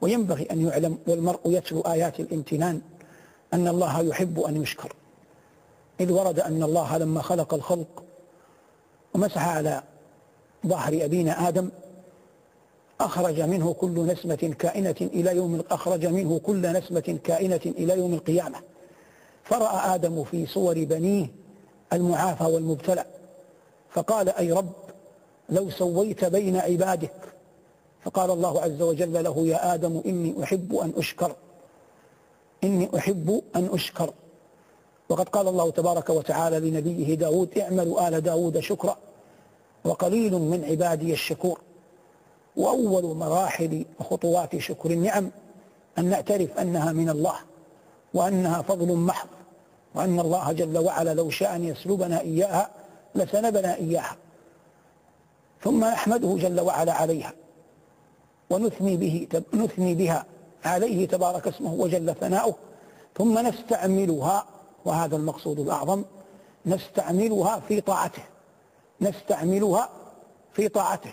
وينبغي أن يعلم والمرء يتلو آيات الامتنان أن الله يحب أن يشكر. إذ ورد أن الله لما خلق الخلق ومسح على ظهر أبينا آدم أخرج منه كل نسمة كائنة إلى يوم أخرج منه كل نسمة كائنة إلى يوم القيامة. فرأى آدم في صور بنيه المعافى والمبتلى فقال أي رب لو سويت بين عبادك فقال الله عز وجل له يا آدم إني أحب أن أشكر. إني أحب أن أشكر. وقد قال الله تبارك وتعالى لنبيه داود اعملوا آل داود شكرا وقليل من عبادي الشكور. وأول مراحل وخطوات شكر النعم أن نعترف أنها من الله وأنها فضل محض وأن الله جل وعلا لو شاء أن يسلبنا إياها لسلبنا إياها ثم نحمده جل وعلا عليها. ونثني به نثني بها عليه تبارك اسمه وجل ثناؤه ثم نستعملها وهذا المقصود الأعظم نستعملها في طاعته نستعملها في طاعته.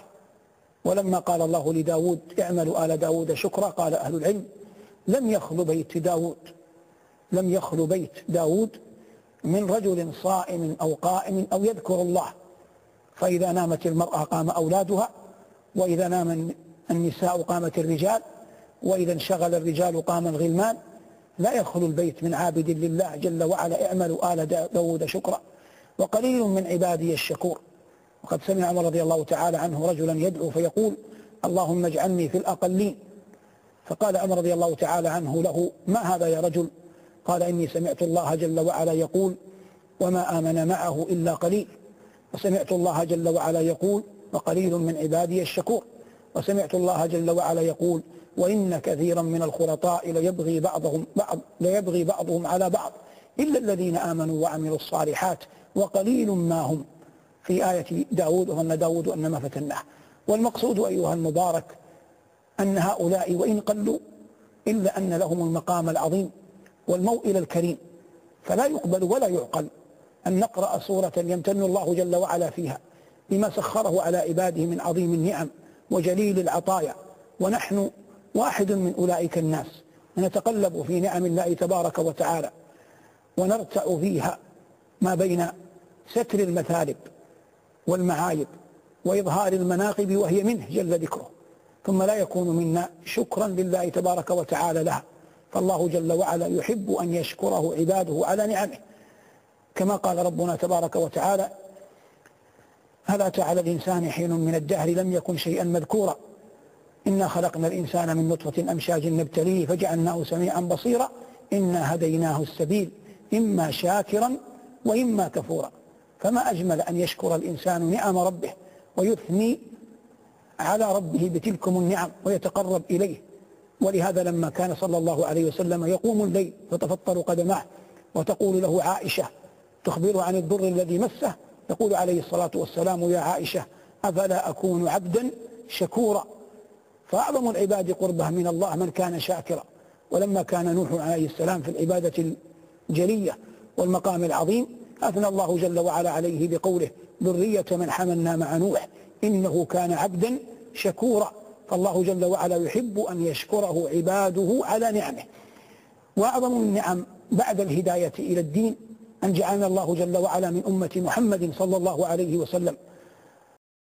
ولما قال الله لداود اعملوا آل داود شكرا قال أهل العلم لم يخل بيت داود لم يخل بيت داود من رجل صائم أو قائم أو يذكر الله. فإذا نامت المرأة قام أولادها وإذا نام النساء قامت الرجال وإذا انشغل الرجال قام الغلمان. لا يخلو البيت من عابد لله جل وعلا اعملوا آل داود شكرا. وقليل من عبادي الشكور. وقد سمع عمر رضي الله تعالى عنه رجلا يدعو فيقول اللهم اجعلني في الأقلين. فقال عمر رضي الله تعالى عنه له ما هذا يا رجل؟ قال إني سمعت الله جل وعلا يقول وما آمن معه إلا قليل. وسمعت الله جل وعلا يقول وقليل من عبادي الشكور. وسمعت الله جل وعلا يقول وإن كثيرا من الخلطاء ليبغي بعضهم بعض ليبغي بعضهم على بعض إلا الذين آمنوا وعملوا الصالحات وقليل ما هم. في آية داود وأن داود أنما فتناه. والمقصود أيها المبارك أن هؤلاء وإن قلوا إلا أن لهم المقام العظيم والموئل الكريم. فلا يقبل ولا يعقل أن نقرأ سورة يمتن الله جل وعلا فيها بما سخره على عباده من عظيم النعم. وجليل العطايا ونحن واحد من أولئك الناس. نتقلب في نعم الله تبارك وتعالى ونرتع فيها ما بين ستر المثالب والمعايب وإظهار المناقب وهي منه جل ذكره. ثم لا يكون منا شكرا لله تبارك وتعالى لها. فالله جل وعلا يحب أن يشكره عباده على نعمه. كما قال ربنا تبارك وتعالى هل أتى على الإنسان حين من الدهر لم يكن شيئا مذكورا. إنا خلقنا الإنسان من نطفة أمشاج نبتليه فجعلناه سميعا بصيرا. إنا هديناه السبيل إما شاكرا وإما كفورا. فما أجمل أن يشكر الإنسان نعم ربه ويثني على ربه بتلكم النعم ويتقرب إليه. ولهذا لما كان صلى الله عليه وسلم يقوم الليل فتفطر قدماه وتقول له عائشة تخبره عن الضر الذي مسه يقول عليه الصلاة والسلام يا عائشة أفلا أكون عبدا شكورا؟ فأعظم العباد قربة من الله من كان شاكرا. ولما كان نوح عليه السلام في العبادة الجلية والمقام العظيم أثنى الله جل وعلا عليه بقوله ذرية من حملنا مع نوح إنه كان عبدا شكورا. فالله جل وعلا يحب أن يشكره عباده على نعمه. وأعظم النعم بعد الهداية إلى الدين أن جعلنا الله جل وعلا من أمة محمد صلى الله عليه وسلم.